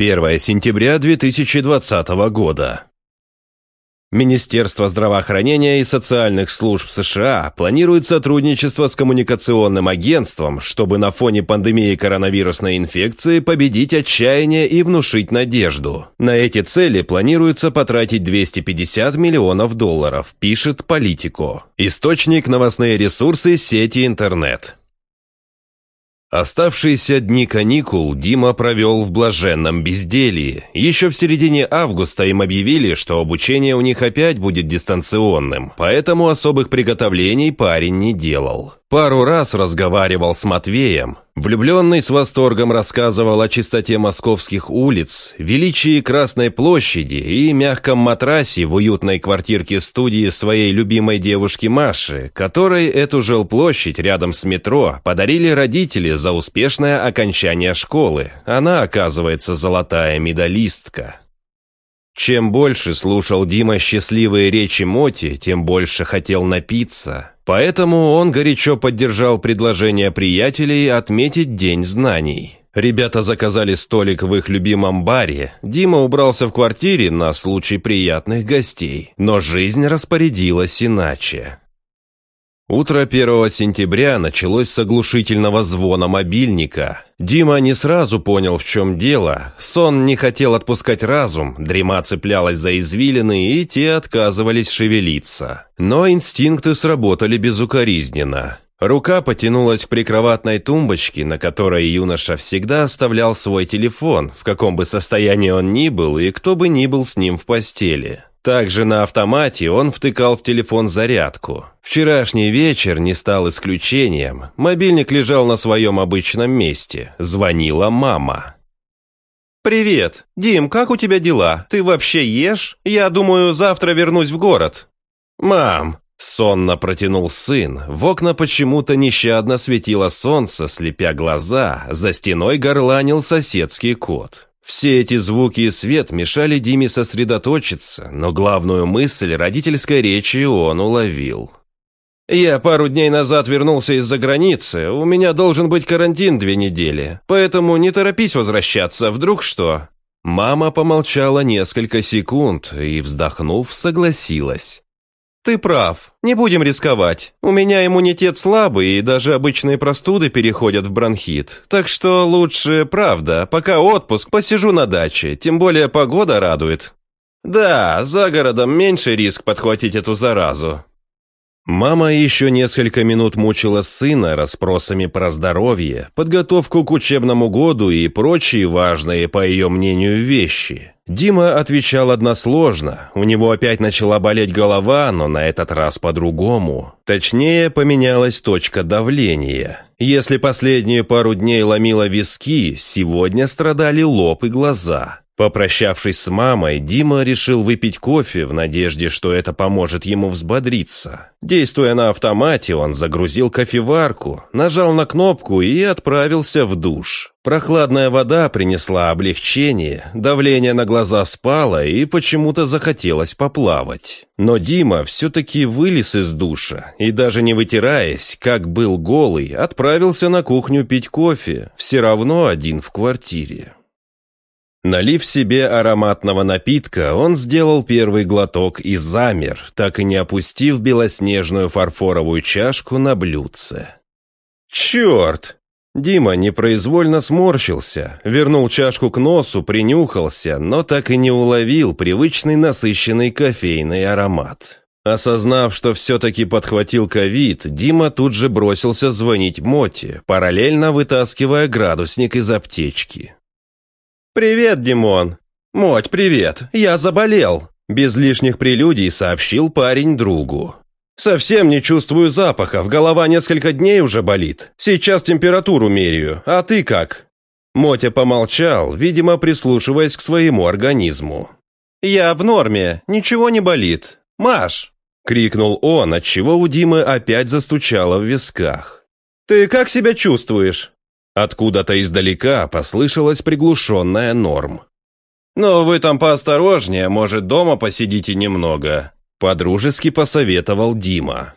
1 сентября 2020 года. Министерство здравоохранения и социальных служб США планирует сотрудничество с коммуникационным агентством, чтобы на фоне пандемии коронавирусной инфекции победить отчаяние и внушить надежду. На эти цели планируется потратить 250 миллионов долларов, пишет Политико. Источник новостные ресурсы сети интернет. Оставшиеся дни каникул Дима провел в блаженном безделье. Еще в середине августа им объявили, что обучение у них опять будет дистанционным, поэтому особых приготовлений парень не делал. Пару раз разговаривал с Матвеем. Влюбленный с восторгом рассказывал о чистоте московских улиц, величии Красной площади и мягком матрасе в уютной квартирке студии своей любимой девушки Маши, которой эту жилплощадь рядом с метро подарили родители за успешное окончание школы. Она, оказывается, золотая медалистка. Чем больше слушал Дима счастливые речи Моти, тем больше хотел напиться. Поэтому он горячо поддержал предложение приятелей отметить День знаний. Ребята заказали столик в их любимом баре. Дима убрался в квартире на случай приятных гостей. Но жизнь распорядилась иначе. Утро 1 сентября началось с оглушительного звона мобильника. Дима не сразу понял, в чем дело. Сон не хотел отпускать разум, дрема цеплялась за извилины, и те отказывались шевелиться. Но инстинкты сработали безукоризненно. Рука потянулась к прикроватной тумбочке, на которой юноша всегда оставлял свой телефон, в каком бы состоянии он ни был и кто бы ни был с ним в постели. Также на автомате он втыкал в телефон зарядку. Вчерашний вечер не стал исключением. Мобильник лежал на своем обычном месте. Звонила мама. «Привет. Дим, как у тебя дела? Ты вообще ешь? Я думаю, завтра вернусь в город». «Мам!» Сонно протянул сын. В окна почему-то нещадно светило солнце, слепя глаза. За стеной горланил соседский кот. Все эти звуки и свет мешали Диме сосредоточиться, но главную мысль родительской речи он уловил. «Я пару дней назад вернулся из-за границы, у меня должен быть карантин две недели, поэтому не торопись возвращаться, вдруг что?» Мама помолчала несколько секунд и, вздохнув, согласилась. «Ты прав. Не будем рисковать. У меня иммунитет слабый, и даже обычные простуды переходят в бронхит. Так что лучше, правда, пока отпуск, посижу на даче, тем более погода радует». «Да, за городом меньше риск подхватить эту заразу. Мама еще несколько минут мучила сына расспросами про здоровье, подготовку к учебному году и прочие важные, по ее мнению, вещи. Дима отвечал односложно, у него опять начала болеть голова, но на этот раз по-другому. Точнее, поменялась точка давления. Если последние пару дней ломило виски, сегодня страдали лоб и глаза. Попрощавшись с мамой, Дима решил выпить кофе в надежде, что это поможет ему взбодриться. Действуя на автомате, он загрузил кофеварку, нажал на кнопку и отправился в душ. Прохладная вода принесла облегчение, давление на глаза спало и почему-то захотелось поплавать. Но Дима все-таки вылез из душа и даже не вытираясь, как был голый, отправился на кухню пить кофе, все равно один в квартире. Налив себе ароматного напитка, он сделал первый глоток и замер, так и не опустив белоснежную фарфоровую чашку на блюдце. «Черт!» Дима непроизвольно сморщился, вернул чашку к носу, принюхался, но так и не уловил привычный насыщенный кофейный аромат. Осознав, что все-таки подхватил ковид, Дима тут же бросился звонить Моте, параллельно вытаскивая градусник из аптечки. «Привет, Димон!» «Моть, привет! Я заболел!» Без лишних прелюдий сообщил парень другу. «Совсем не чувствую запахов, голова несколько дней уже болит. Сейчас температуру меряю, а ты как?» Мотя помолчал, видимо, прислушиваясь к своему организму. «Я в норме, ничего не болит. Маш!» — крикнул он, отчего у Димы опять застучало в висках. «Ты как себя чувствуешь?» Откуда-то издалека послышалась приглушенная норм. «Но вы там поосторожнее, может, дома посидите немного», — подружески посоветовал Дима.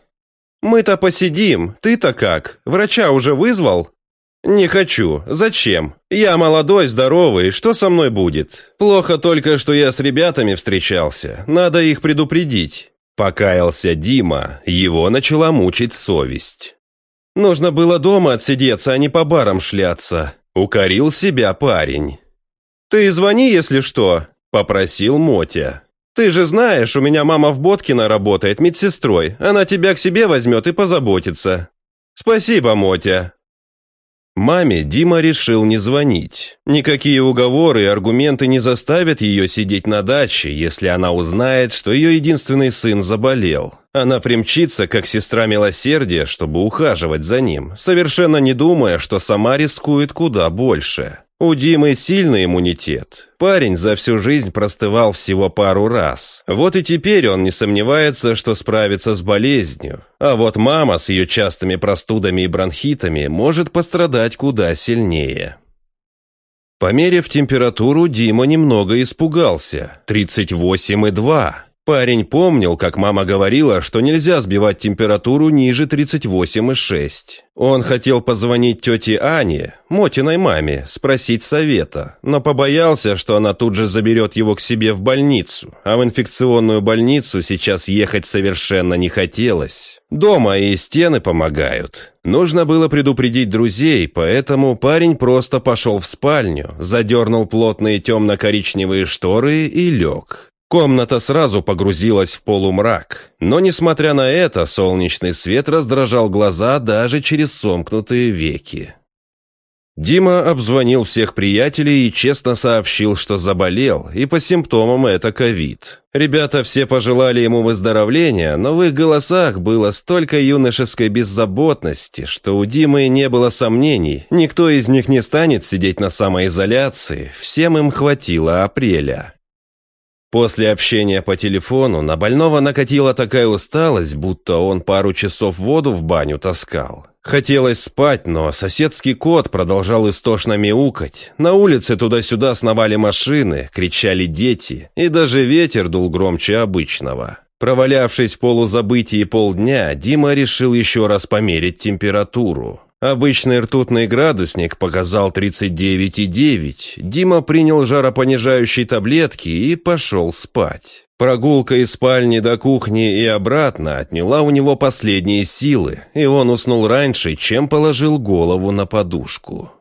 «Мы-то посидим, ты-то как? Врача уже вызвал?» «Не хочу. Зачем? Я молодой, здоровый, что со мной будет? Плохо только, что я с ребятами встречался. Надо их предупредить». Покаялся Дима, его начала мучить совесть. «Нужно было дома отсидеться, а не по барам шляться», — укорил себя парень. «Ты звони, если что», — попросил Мотя. «Ты же знаешь, у меня мама в Боткино работает медсестрой. Она тебя к себе возьмет и позаботится». «Спасибо, Мотя», Маме Дима решил не звонить. Никакие уговоры и аргументы не заставят ее сидеть на даче, если она узнает, что ее единственный сын заболел. Она примчится, как сестра милосердия, чтобы ухаживать за ним, совершенно не думая, что сама рискует куда больше. У Димы сильный иммунитет. Парень за всю жизнь простывал всего пару раз. Вот и теперь он не сомневается, что справится с болезнью. А вот мама с ее частыми простудами и бронхитами может пострадать куда сильнее. Померив температуру, Дима немного испугался. 38,2. Парень помнил, как мама говорила, что нельзя сбивать температуру ниже 38,6. Он хотел позвонить тете Ане, Мотиной маме, спросить совета, но побоялся, что она тут же заберет его к себе в больницу, а в инфекционную больницу сейчас ехать совершенно не хотелось. Дома и стены помогают. Нужно было предупредить друзей, поэтому парень просто пошел в спальню, задернул плотные темно-коричневые шторы и лег. Комната сразу погрузилась в полумрак, но, несмотря на это, солнечный свет раздражал глаза даже через сомкнутые веки. Дима обзвонил всех приятелей и честно сообщил, что заболел, и по симптомам это ковид. Ребята все пожелали ему выздоровления, но в их голосах было столько юношеской беззаботности, что у Димы не было сомнений, никто из них не станет сидеть на самоизоляции, всем им хватило апреля. После общения по телефону на больного накатила такая усталость, будто он пару часов воду в баню таскал. Хотелось спать, но соседский кот продолжал истошно мяукать. На улице туда-сюда сновали машины, кричали дети, и даже ветер дул громче обычного. Провалявшись в полузабытии полдня, Дима решил еще раз померить температуру. Обычный ртутный градусник показал 39,9. Дима принял жаропонижающие таблетки и пошел спать. Прогулка из спальни до кухни и обратно отняла у него последние силы, и он уснул раньше, чем положил голову на подушку.